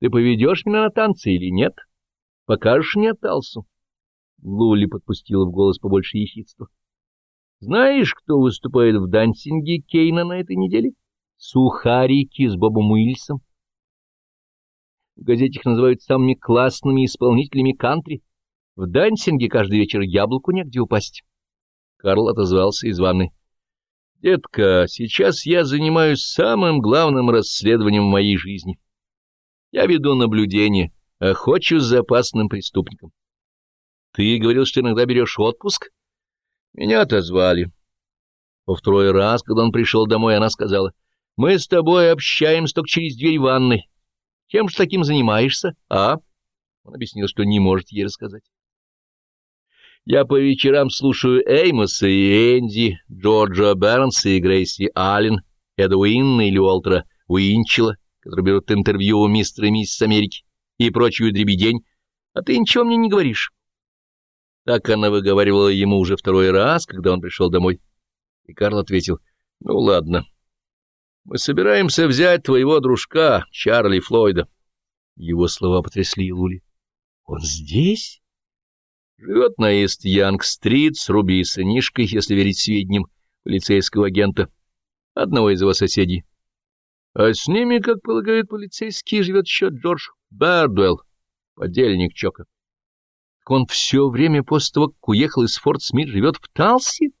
Ты поведешь меня на танцы или нет? Покажешь мне Талсу? Лули подпустила в голос побольше ехидства. Знаешь, кто выступает в дансинге Кейна на этой неделе? Сухарики с Бобом Уильсом. В газете их называют самыми классными исполнителями кантри. В дансинге каждый вечер яблоку негде упасть. Карл отозвался из ванны. — Детка, сейчас я занимаюсь самым главным расследованием в моей жизни. Я веду наблюдение, охочусь за опасным преступником. Ты говорил, что иногда берешь отпуск? Меня отозвали. Во второй раз, когда он пришел домой, она сказала, мы с тобой общаемся только через дверь ванной. Чем же таким занимаешься, а? Он объяснил, что не может ей рассказать. Я по вечерам слушаю Эймоса и Энди, Джорджа Бернса и Грейси Аллен, Эдуинна или Уолтера Уинчела, которые берут интервью у мистера и миссис Америки и прочую дребедень, а ты ничего мне не говоришь. Так она выговаривала ему уже второй раз, когда он пришел домой. И Карл ответил, ну ладно, мы собираемся взять твоего дружка, Чарли Флойда. Его слова потрясли Лули. Он здесь? Живет на Ист-Янг-стрит с Руби и сынишкой, если верить сведениям полицейского агента, одного из его соседей. А с ними, как полагают полицейские, живет еще Джордж Бердуэлл, подельник Чока. Так он все время после того, как уехал из Форт Смит, живет в Талсе?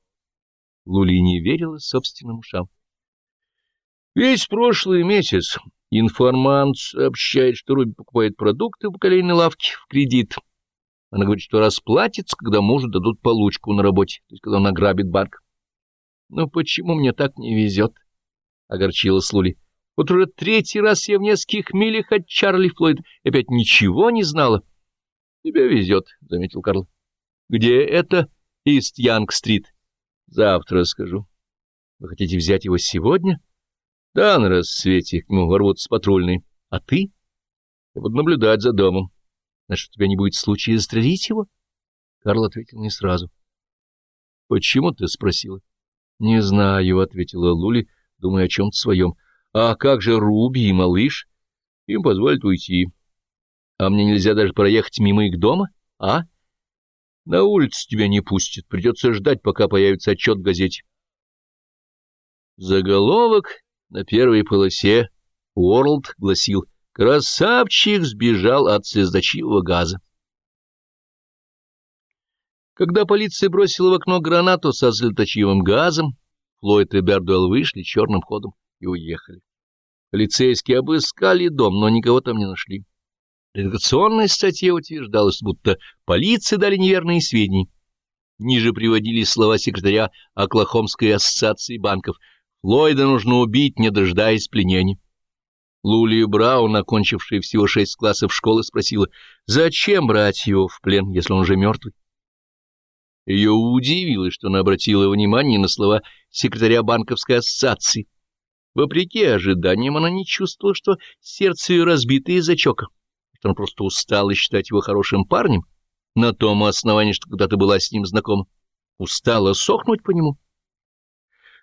Лули не верила собственным ушам. Весь прошлый месяц информант сообщает, что Руби покупает продукты в бакалейной лавке в кредит. Она говорит, что расплатится, когда мужу дадут получку на работе, то есть когда он ограбит банк. — Ну почему мне так не везет? — огорчилась Лули. — Вот уже третий раз я в нескольких милях от Чарли Флойд опять ничего не знала. — Тебе везет, — заметил Карл. — Где это? Ист Янг-стрит. — Завтра скажу. — Вы хотите взять его сегодня? — Да, на рассвете к нему ворвутся патрульные. — А ты? — Я буду наблюдать за домом. Значит, у тебя не будет случая застрелить его? Карл ответил не сразу. — Почему ты спросила? — Не знаю, — ответила Лули, думая о чем-то своем. — А как же Руби и малыш? Им позволят уйти. А мне нельзя даже проехать мимо их дома, а? На улицу тебя не пустят, придется ждать, пока появится отчет в газете. Заголовок на первой полосе Уорлд гласил — Красавчик сбежал от слезоточивого газа. Когда полиция бросила в окно гранату со слезоточивым газом, Флойд и Бердуэлл вышли черным ходом и уехали. Полицейские обыскали дом, но никого там не нашли. В редакционной статье утверждалось, будто полиции дали неверные сведения. Ниже приводились слова секретаря Оклахомской ассоциации банков. Флойда нужно убить, не дожидаясь пленения. Лули Браун, окончившая всего шесть классов школы, спросила, зачем брать его в плен, если он уже мертвый? Ее удивило, что она обратила внимание на слова секретаря банковской ассоциации. Вопреки ожиданиям, она не чувствовала, что сердце ее разбито из-за чока, она просто устала считать его хорошим парнем, на том основании, что когда-то была с ним знакома, устала сохнуть по нему.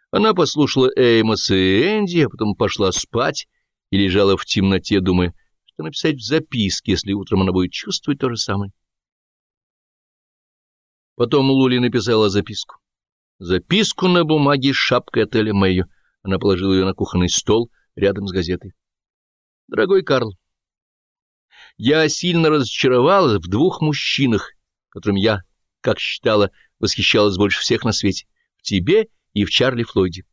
Она послушала Эймоса и Энди, а потом пошла спать, и лежала в темноте, думая, что написать в записке, если утром она будет чувствовать то же самое. Потом Лули написала записку. Записку на бумаге с шапкой отеля Мэйо. Она положила ее на кухонный стол рядом с газетой. «Дорогой Карл, я сильно разочаровалась в двух мужчинах, которым я, как считала, восхищалась больше всех на свете, в тебе и в Чарли Флойде.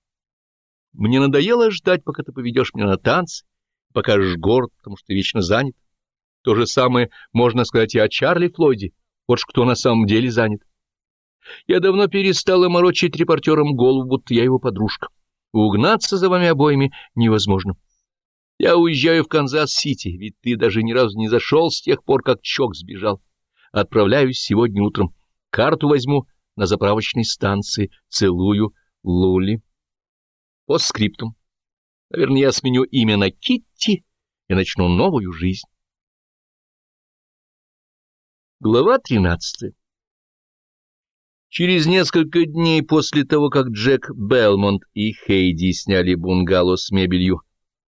Мне надоело ждать, пока ты поведешь меня на танцы, покажешь город, потому что ты вечно занят. То же самое можно сказать и о Чарли Флойде. Вот уж кто на самом деле занят. Я давно перестала морочить репортерам голову, будто я его подружка. Угнаться за вами обоими невозможно. Я уезжаю в Канзас-Сити, ведь ты даже ни разу не зашел с тех пор, как Чок сбежал. Отправляюсь сегодня утром. Карту возьму на заправочной станции. Целую, Лули. По скриптум. Наверное, я сменю имя на Китти и начну новую жизнь. Глава тринадцатая Через несколько дней после того, как Джек Белмонт и Хейди сняли бунгало с мебелью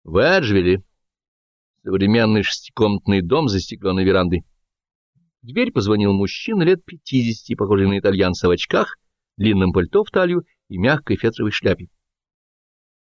в Эджвилле, Современный шестикомнатный дом за стеклянной верандой. В дверь позвонил мужчина лет пятидесяти, похожий на итальянца в очках, длинном пальто в талию и мягкой фетровой шляпе.